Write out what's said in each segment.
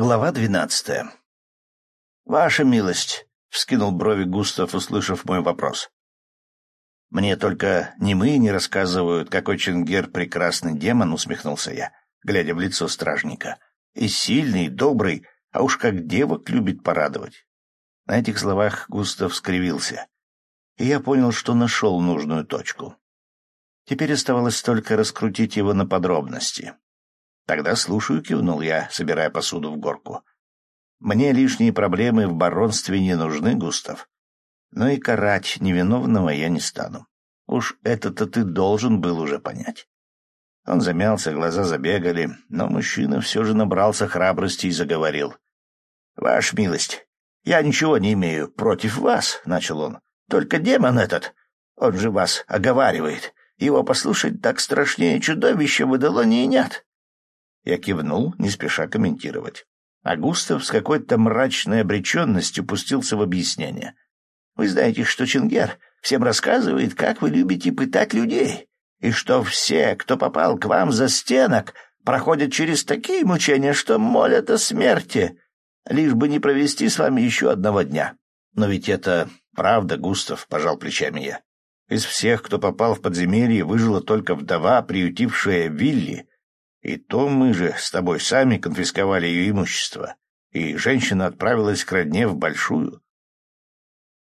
Глава двенадцатая. «Ваша милость», — вскинул брови Густав, услышав мой вопрос. «Мне только ни мы не рассказывают, какой Чингер прекрасный демон», — усмехнулся я, глядя в лицо стражника. «И сильный, и добрый, а уж как девок любит порадовать». На этих словах Густав скривился, и я понял, что нашел нужную точку. Теперь оставалось только раскрутить его на подробности. «Тогда слушаю», — кивнул я, собирая посуду в горку. «Мне лишние проблемы в баронстве не нужны, Густав. Но и карать невиновного я не стану. Уж это-то ты должен был уже понять». Он замялся, глаза забегали, но мужчина все же набрался храбрости и заговорил. «Ваша милость, я ничего не имею против вас», — начал он. «Только демон этот, он же вас оговаривает. Его послушать так страшнее чудовища в Эдолонии нет». Я кивнул, не спеша комментировать. А Густав с какой-то мрачной обреченностью пустился в объяснение. «Вы знаете, что Чингер всем рассказывает, как вы любите пытать людей, и что все, кто попал к вам за стенок, проходят через такие мучения, что молят о смерти, лишь бы не провести с вами еще одного дня. Но ведь это правда, Густав, — пожал плечами я. Из всех, кто попал в подземелье, выжила только вдова, приютившая Вилли, и то мы же с тобой сами конфисковали ее имущество, и женщина отправилась к родне в Большую.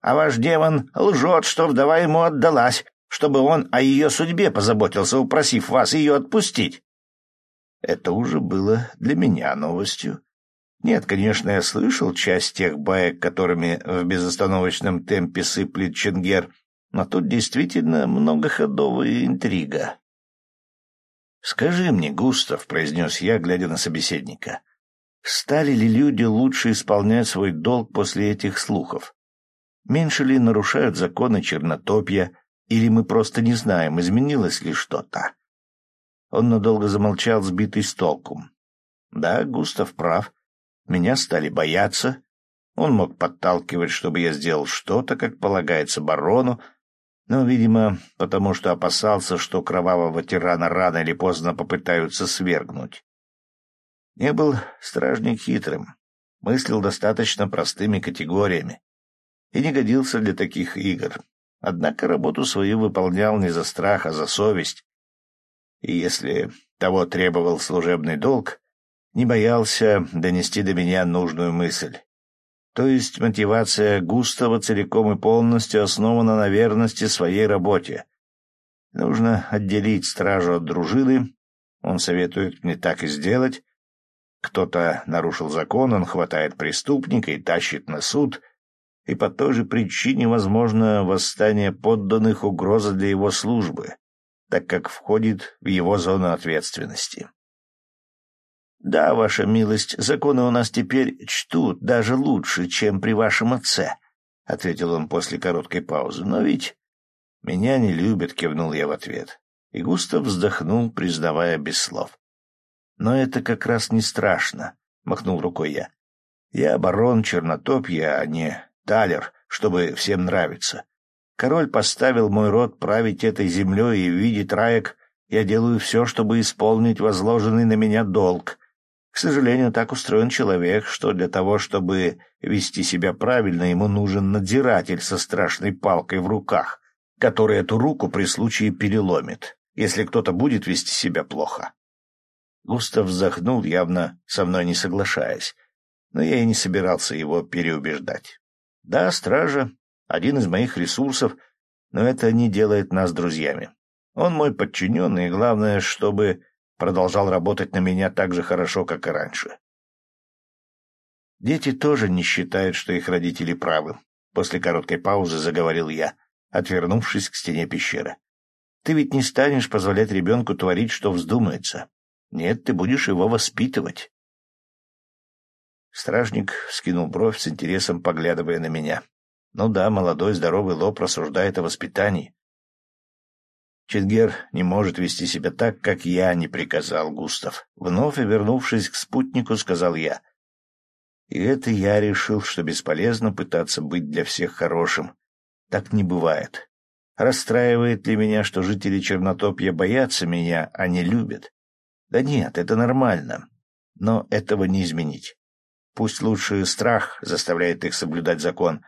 А ваш демон лжет, что вдова ему отдалась, чтобы он о ее судьбе позаботился, упросив вас ее отпустить. Это уже было для меня новостью. Нет, конечно, я слышал часть тех баек, которыми в безостановочном темпе сыплет Ченгер, но тут действительно многоходовая интрига. «Скажи мне, Густав», — произнес я, глядя на собеседника, — «стали ли люди лучше исполнять свой долг после этих слухов? Меньше ли нарушают законы чернотопья, или мы просто не знаем, изменилось ли что-то?» Он надолго замолчал, сбитый с толку. «Да, Густав прав. Меня стали бояться. Он мог подталкивать, чтобы я сделал что-то, как полагается барону, но, видимо, потому что опасался, что кровавого тирана рано или поздно попытаются свергнуть. Не был стражник хитрым, мыслил достаточно простыми категориями и не годился для таких игр. Однако работу свою выполнял не за страх, а за совесть. И если того требовал служебный долг, не боялся донести до меня нужную мысль. То есть мотивация Густава целиком и полностью основана на верности своей работе. Нужно отделить стражу от дружины. Он советует мне так и сделать. Кто-то нарушил закон, он хватает преступника и тащит на суд. И по той же причине возможно восстание подданных угроза для его службы, так как входит в его зону ответственности. «Да, ваша милость, законы у нас теперь чтут даже лучше, чем при вашем отце», — ответил он после короткой паузы. «Но ведь...» «Меня не любят», — кивнул я в ответ. И Густав вздохнул, признавая без слов. «Но это как раз не страшно», — махнул рукой я. «Я барон Чернотопья, а не Талер, чтобы всем нравиться. Король поставил мой род править этой землей, и в виде траек я делаю все, чтобы исполнить возложенный на меня долг, к сожалению, так устроен человек, что для того, чтобы вести себя правильно, ему нужен надзиратель со страшной палкой в руках, который эту руку при случае переломит, если кто-то будет вести себя плохо. Густав вздохнул, явно со мной не соглашаясь, но я и не собирался его переубеждать. Да, стража — один из моих ресурсов, но это не делает нас друзьями. Он мой подчиненный, и главное, чтобы продолжал работать на меня так же хорошо, как и раньше. Дети тоже не считают, что их родители правы. После короткой паузы заговорил я, отвернувшись к стене пещеры. Ты ведь не станешь позволять ребенку творить, что вздумается. Нет, ты будешь его воспитывать. Стражник скинул бровь с интересом, поглядывая на меня. Ну да, молодой здоровый лоб рассуждает о воспитании. Чингер не может вести себя так, как я не приказал, Густав. Вновь вернувшись к спутнику, сказал я. И это я решил, что бесполезно пытаться быть для всех хорошим. Так не бывает. Расстраивает ли меня, что жители Чернотопья боятся меня, а не любят? Да нет, это нормально. Но этого не изменить. Пусть лучше страх заставляет их соблюдать закон,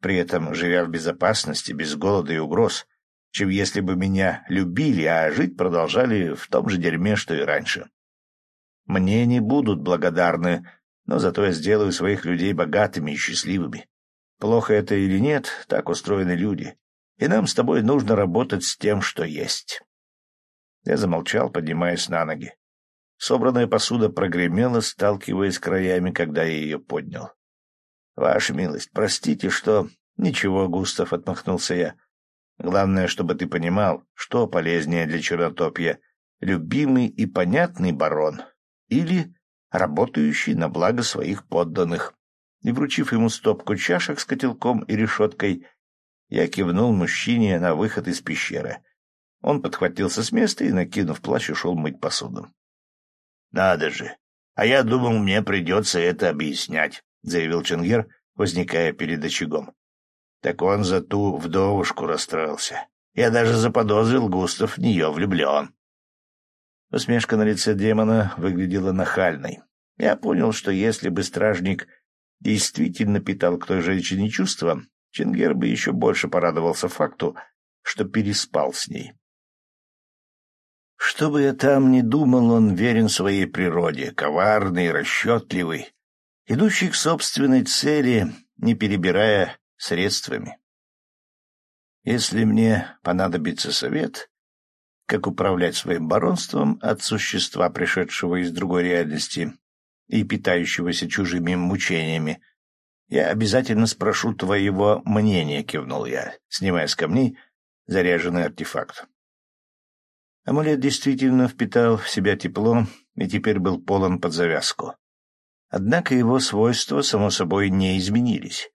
при этом живя в безопасности, без голода и угроз, чем если бы меня любили, а жить продолжали в том же дерьме, что и раньше. Мне не будут благодарны, но зато я сделаю своих людей богатыми и счастливыми. Плохо это или нет, так устроены люди, и нам с тобой нужно работать с тем, что есть. Я замолчал, поднимаясь на ноги. Собранная посуда прогремела, сталкиваясь краями, когда я ее поднял. — Ваша милость, простите, что... — Ничего, Густав, — отмахнулся я. — Главное, чтобы ты понимал, что полезнее для чернотопья — любимый и понятный барон или работающий на благо своих подданных. И, вручив ему стопку чашек с котелком и решеткой, я кивнул мужчине на выход из пещеры. Он подхватился с места и, накинув плащ, ушел мыть посуду. — Надо же! А я думал, мне придется это объяснять, — заявил Ченгер, возникая перед очагом. Так он за ту вдовушку расстроился. Я даже заподозрил, Густав в нее влюблен. Усмешка на лице демона выглядела нахальной. Я понял, что если бы стражник действительно питал к той женщине чувства, Чингер бы еще больше порадовался факту, что переспал с ней. Что бы я там ни думал, он верен своей природе, коварный, расчетливый, идущий к собственной цели, не перебирая средствами. Если мне понадобится совет, как управлять своим баронством от существа, пришедшего из другой реальности и питающегося чужими мучениями. Я обязательно спрошу твоего мнения, — кивнул я, снимая с камней заряженный артефакт. Амулет действительно впитал в себя тепло и теперь был полон под завязку. Однако его свойства, само собой, не изменились.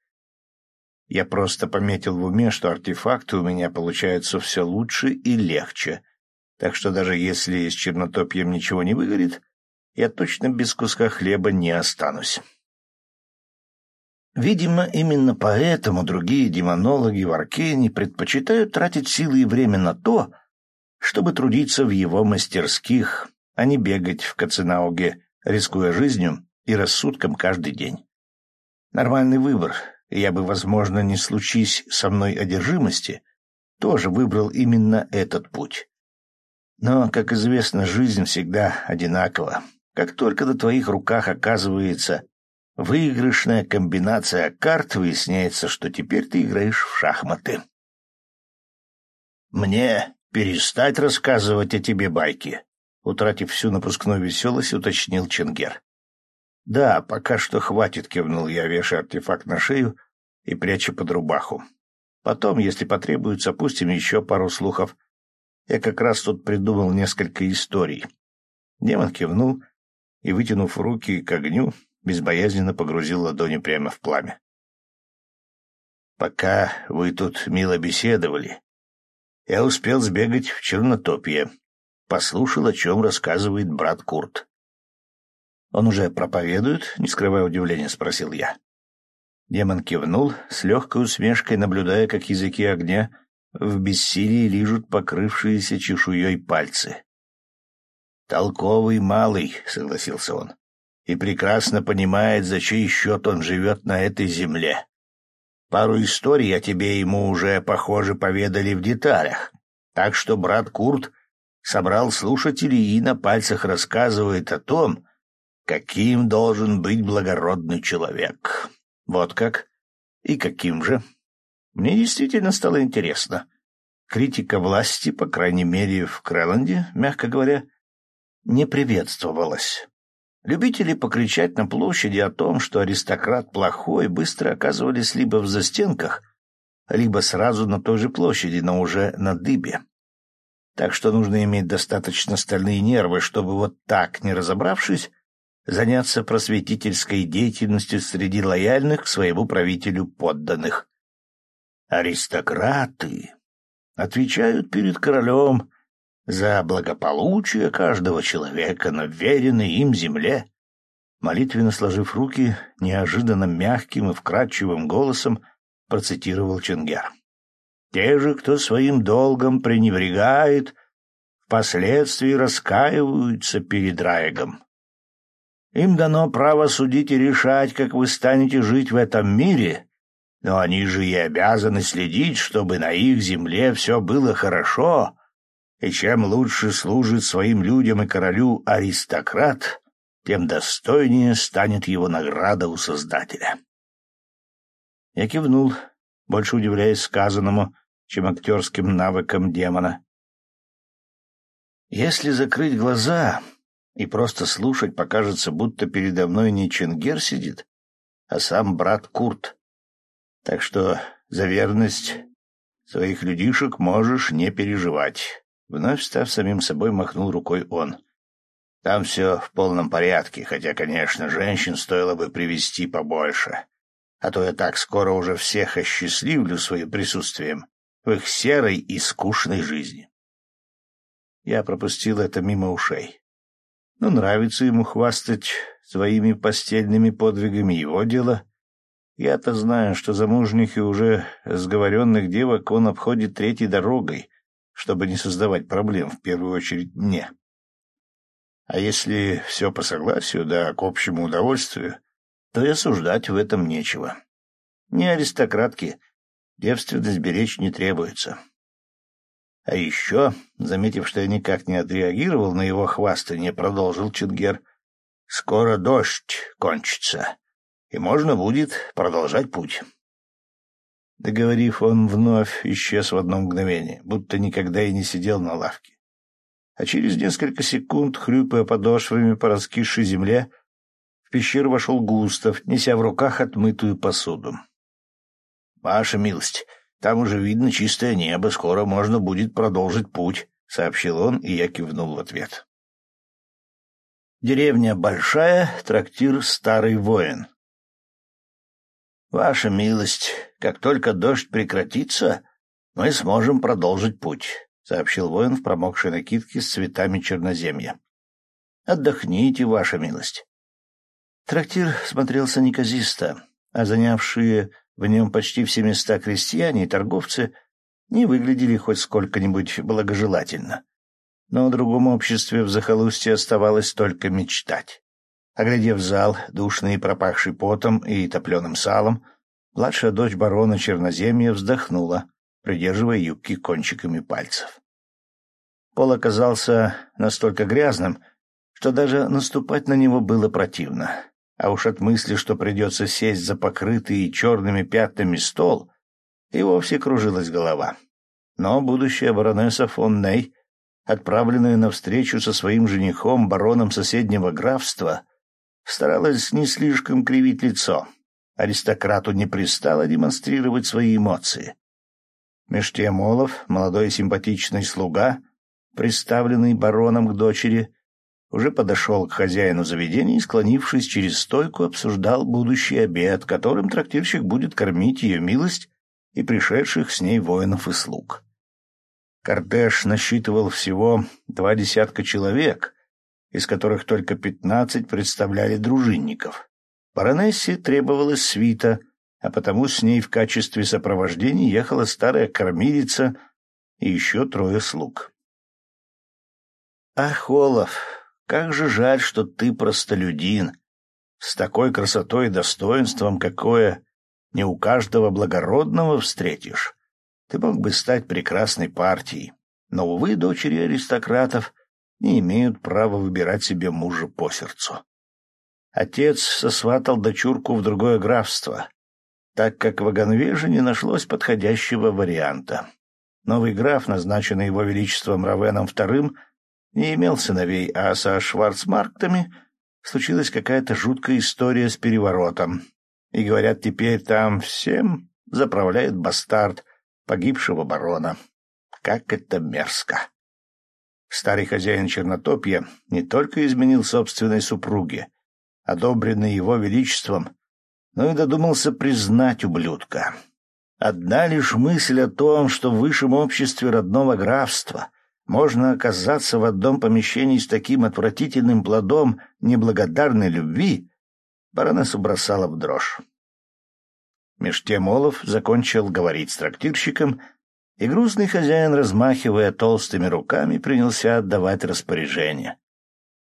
Я просто пометил в уме, что артефакты у меня получаются все лучше и легче, так что даже если с чернотопьем ничего не выгорит, я точно без куска хлеба не останусь. Видимо, именно поэтому другие демонологи в Аркене предпочитают тратить силы и время на то, чтобы трудиться в его мастерских, а не бегать в Каценауге, рискуя жизнью и рассудком каждый день. Нормальный выбор, я бы, возможно, не случись со мной одержимости, тоже выбрал именно этот путь. Но, как известно, жизнь всегда одинакова. Как только на твоих руках оказывается выигрышная комбинация карт, выясняется, что теперь ты играешь в шахматы. «Мне перестать рассказывать о тебе байки?» Утратив всю напускную веселость, уточнил Ченгер. «Да, пока что хватит», — кивнул я, вешая артефакт на шею и пряча под рубаху. «Потом, если потребуется, пустим еще пару слухов я как раз тут придумал несколько историй. Демон кивнул и, вытянув руки к огню, безбоязненно погрузил ладони прямо в пламя. «Пока вы тут мило беседовали, я успел сбегать в Чернотопье, послушал, о чем рассказывает брат Курт. «Он уже проповедует?» — не скрывая удивления, спросил я. Демон кивнул, с легкой усмешкой наблюдая, как языки огня в бессилии лижут покрывшиеся чешуей пальцы. «Толковый малый», — согласился он, — «и прекрасно понимает, за чей счет он живет на этой земле. Пару историй о тебе ему уже, похоже, поведали в деталях, так что брат Курт собрал слушателей и на пальцах рассказывает о том, каким должен быть благородный человек. Вот как? И каким же?» Мне действительно стало интересно. Критика власти, по крайней мере, в Крэланде, мягко говоря, не приветствовалась. Любители покричать на площади о том, что аристократ плохой, быстро оказывались либо в застенках, либо сразу на той же площади, но уже на дыбе. Так что нужно иметь достаточно стальные нервы, чтобы вот так, не разобравшись, заняться просветительской деятельностью среди лояльных к своему правителю подданных. Аристократы отвечают перед королем за благополучие каждого человека на веренной им земле. Молитвенно сложив руки, неожиданно мягким и вкрадчивым голосом процитировал Ченгер. «Те же, кто своим долгом пренебрегает, впоследствии раскаиваются перед Раегом. Им дано право судить и решать, как вы станете жить в этом мире, но они же и обязаны следить, чтобы на их земле все было хорошо, и чем лучше служит своим людям и королю аристократ, тем достойнее станет его награда у Создателя. Я кивнул, больше удивляясь сказанному, чем актерским навыкам демона. Если закрыть глаза и просто слушать, покажется, будто передо мной не Ченгер сидит, а сам брат Курт. Так что за верность своих людишек можешь не переживать. Вновь став самим собой, махнул рукой он. Там все в полном порядке, хотя, конечно, женщин стоило бы привести побольше. А то я так скоро уже всех осчастливлю своим присутствием в их серой и скучной жизни. Я пропустил это мимо ушей. Но нравится ему хвастать своими постельными подвигами его дело. Я-то знаю, что замужних и уже сговоренных девок он обходит третьей дорогой, чтобы не создавать проблем, в первую очередь мне. А если все по согласию, да к общему удовольствию, то и осуждать в этом нечего. Не аристократки, девственность беречь не требуется. А еще, заметив, что я никак не отреагировал на его хвастание, продолжил Чингер, «Скоро дождь кончится, и можно будет продолжать путь». Договорив, он вновь исчез в одно мгновение, будто никогда и не сидел на лавке. А через несколько секунд, хрюпая подошвами по раскисшей земле, в пещеру вошел Густав, неся в руках отмытую посуду. — Ваша милость, там уже видно чистое небо, скоро можно будет продолжить путь, — сообщил он, и я кивнул в ответ. Деревня большая, трактир «Старый воин». «Ваша милость, как только дождь прекратится, мы сможем продолжить путь», — сообщил воин в промокшей накидке с цветами черноземья. «Отдохните, ваша милость». Трактир смотрелся неказисто, а занявшие в нем почти все места крестьяне и торговцы не выглядели хоть сколько-нибудь благожелательно. Но о другом обществе в захолустье оставалось только мечтать. Оглядев зал, душный и пропахший потом и топленым салом, младшая дочь барона Черноземья вздохнула, придерживая юбки кончиками пальцев. Пол оказался настолько грязным, что даже наступать на него было противно. А уж от мысли, что придется сесть за покрытый черными пятнами стол, и вовсе кружилась голова. Но будущая баронесса фон Ней, отправленная на встречу со своим женихом, бароном соседнего графства, старалась не слишком кривить лицо. Аристократу не пристало демонстрировать свои эмоции. Меж тем Олов, молодой симпатичный слуга, представленный бароном к дочери, уже подошел к хозяину заведения и, склонившись через стойку, обсуждал будущий обед, которым трактирщик будет кормить ее милость и пришедших с ней воинов и слуг. Кортеж насчитывал всего два десятка человек, из которых только пятнадцать представляли дружинников. Баронессе требовалась свита, а потому с ней в качестве сопровождения ехала старая кормилица и еще трое слуг. «Ах, Олаф, как же жаль, что ты простолюдин, с такой красотой и достоинством, какое не у каждого благородного встретишь. Ты мог бы стать прекрасной партией, но, увы, дочери аристократов не имеют права выбирать себе мужа по сердцу. Отец сосватал дочурку в другое графство, так как в Аганвеже не нашлось подходящего варианта. Новый граф, назначенный его величеством Равеном II, не имел сыновей, а со Шварцмарктами случилась какая-то жуткая история с переворотом. И, говорят, теперь там всем заправляет бастард погибшего барона. Как это мерзко! Старый хозяин Чернотопья не только изменил собственной супруге, одобренной его величеством, но и додумался признать ублюдка. Одна лишь мысль о том, что в высшем обществе родного графства можно оказаться в одном помещении с таким отвратительным плодом неблагодарной любви, баронессу бросала в дрожь. Меж тем Олов закончил говорить с трактирщиком и грустный хозяин, размахивая толстыми руками, принялся отдавать распоряжения.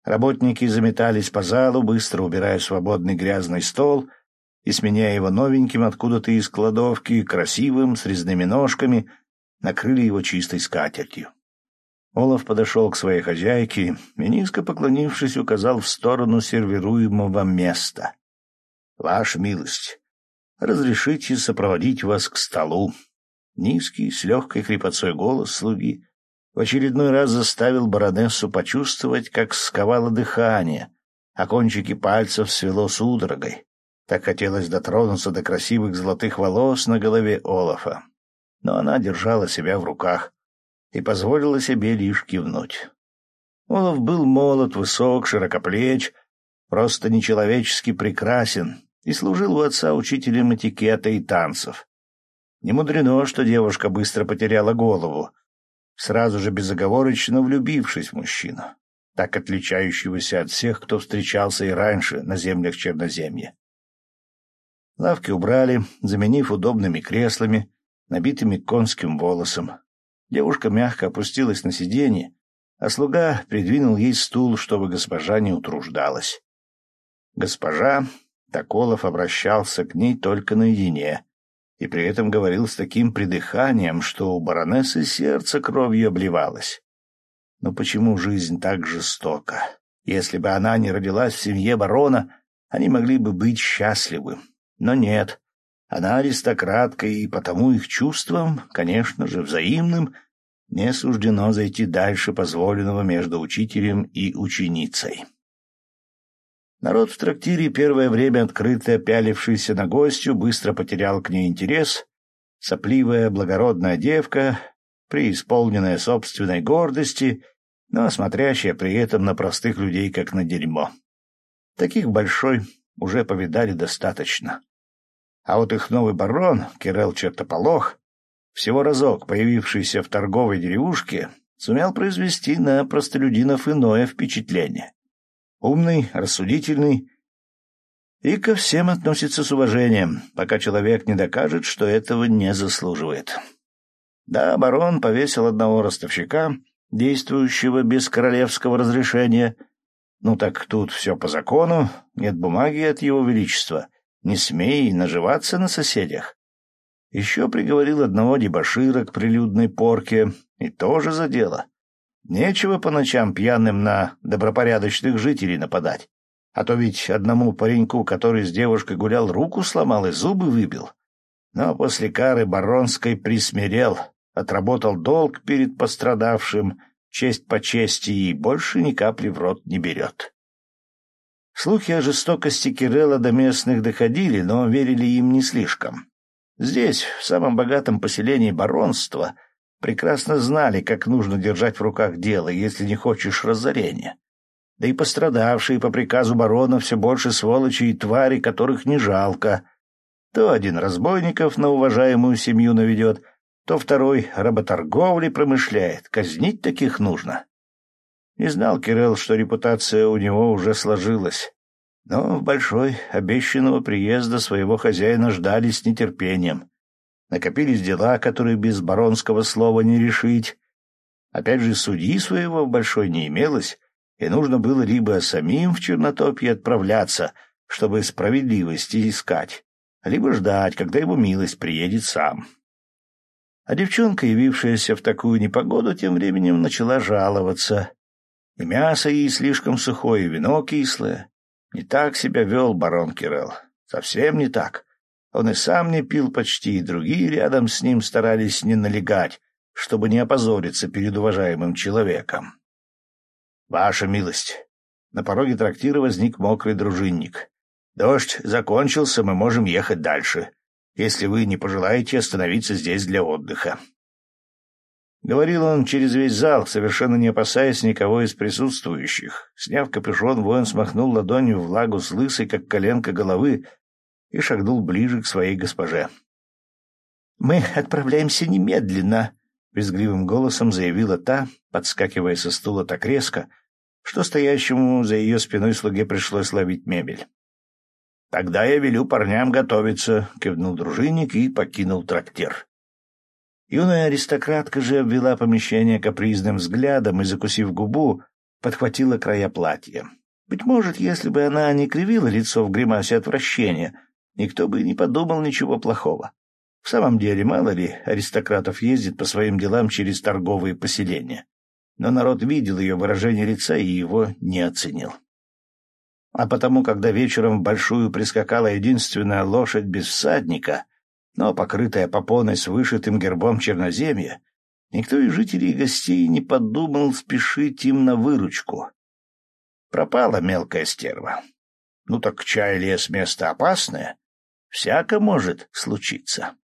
Работники заметались по залу, быстро убирая свободный грязный стол и сменяя его новеньким откуда-то из кладовки, красивым, с резными ножками, накрыли его чистой скатертью. Олаф подошел к своей хозяйке и, низко поклонившись, указал в сторону сервируемого места. — Ваша милость, разрешите сопроводить вас к столу. Низкий, с легкой хрипотцой голос слуги в очередной раз заставил баронессу почувствовать, как сковало дыхание, а кончики пальцев свело судорогой. Так хотелось дотронуться до красивых золотых волос на голове Олафа. Но она держала себя в руках и позволила себе лишь кивнуть. Олаф был молод, высок, широкоплеч, просто нечеловечески прекрасен и служил у отца учителем этикета и танцев. Не мудрено, что девушка быстро потеряла голову, сразу же безоговорочно влюбившись в мужчину, так отличающегося от всех, кто встречался и раньше на землях Черноземья. Лавки убрали, заменив удобными креслами, набитыми конским волосом. Девушка мягко опустилась на сиденье, а слуга придвинул ей стул, чтобы госпожа не утруждалась. Госпожа, Токолов обращался к ней только наедине, и при этом говорил с таким придыханием, что у баронессы сердце кровью обливалось. Но почему жизнь так жестока? Если бы она не родилась в семье барона, они могли бы быть счастливы. Но нет, она аристократка, и потому их чувствам, конечно же, взаимным, не суждено зайти дальше позволенного между учителем и ученицей. Народ в трактире, первое время открыто пялившийся на гостью, быстро потерял к ней интерес. Сопливая, благородная девка, преисполненная собственной гордости, но смотрящая при этом на простых людей, как на дерьмо. Таких большой уже повидали достаточно. А вот их новый барон, Кирелл Чертополох, всего разок появившийся в торговой деревушке, сумел произвести на простолюдинов иное впечатление умный, рассудительный и ко всем относится с уважением, пока человек не докажет, что этого не заслуживает. Да, барон повесил одного ростовщика, действующего без королевского разрешения. Ну так тут все по закону, нет бумаги от его величества. Не смей наживаться на соседях. Еще приговорил одного дебошира к прилюдной порке, и тоже за дело. Нечего по ночам пьяным на добропорядочных жителей нападать. А то ведь одному пареньку, который с девушкой гулял, руку сломал и зубы выбил. Но после кары Баронской присмирел, отработал долг перед пострадавшим, честь по чести и больше ни капли в рот не берет. Слухи о жестокости Кирелла до местных доходили, но верили им не слишком. Здесь, в самом богатом поселении баронства, прекрасно знали, как нужно держать в руках дело, если не хочешь разорения. Да и пострадавшие по приказу барона все больше сволочи и твари, которых не жалко. То один разбойников на уважаемую семью наведет, то второй работорговли промышляет. Казнить таких нужно. Не знал Кирилл, что репутация у него уже сложилась. Но в Большой обещанного приезда своего хозяина ждали с нетерпением. Накопились дела, которые без баронского слова не решить. Опять же, судьи своего большой не имелось, и нужно было либо самим в Чернотопье отправляться, чтобы справедливости искать, либо ждать, когда его милость приедет сам. А девчонка, явившаяся в такую непогоду, тем временем начала жаловаться. И мясо ей слишком сухое, и вино кислое. Не так себя вел барон Кирелл. Совсем не так. Он и сам не пил почти, и другие рядом с ним старались не налегать, чтобы не опозориться перед уважаемым человеком. «Ваша милость!» На пороге трактира возник мокрый дружинник. «Дождь закончился, мы можем ехать дальше, если вы не пожелаете остановиться здесь для отдыха». Говорил он через весь зал, совершенно не опасаясь никого из присутствующих. Сняв капюшон, воин смахнул ладонью влагу с лысой, как коленка головы, и шагнул ближе к своей госпоже. «Мы отправляемся немедленно», — визгливым голосом заявила та, подскакивая со стула так резко, что стоящему за ее спиной слуге пришлось ловить мебель. «Тогда я велю парням готовиться», — кивнул дружинник и покинул трактир. Юная аристократка же обвела помещение капризным взглядом и, закусив губу, подхватила края платья. Быть может, если бы она не кривила лицо в гримасе отвращения, никто бы не подумал ничего плохого. В самом деле, мало ли аристократов ездит по своим делам через торговые поселения. Но народ видел ее выражение лица и его не оценил. А потому, когда вечером в Большую прискакала единственная лошадь без всадника, но покрытая попоной с вышитым гербом черноземья, никто из жителей и гостей не подумал спешить им на выручку. Пропала мелкая стерва. Ну так чай лес место опасное. Всяко может случиться.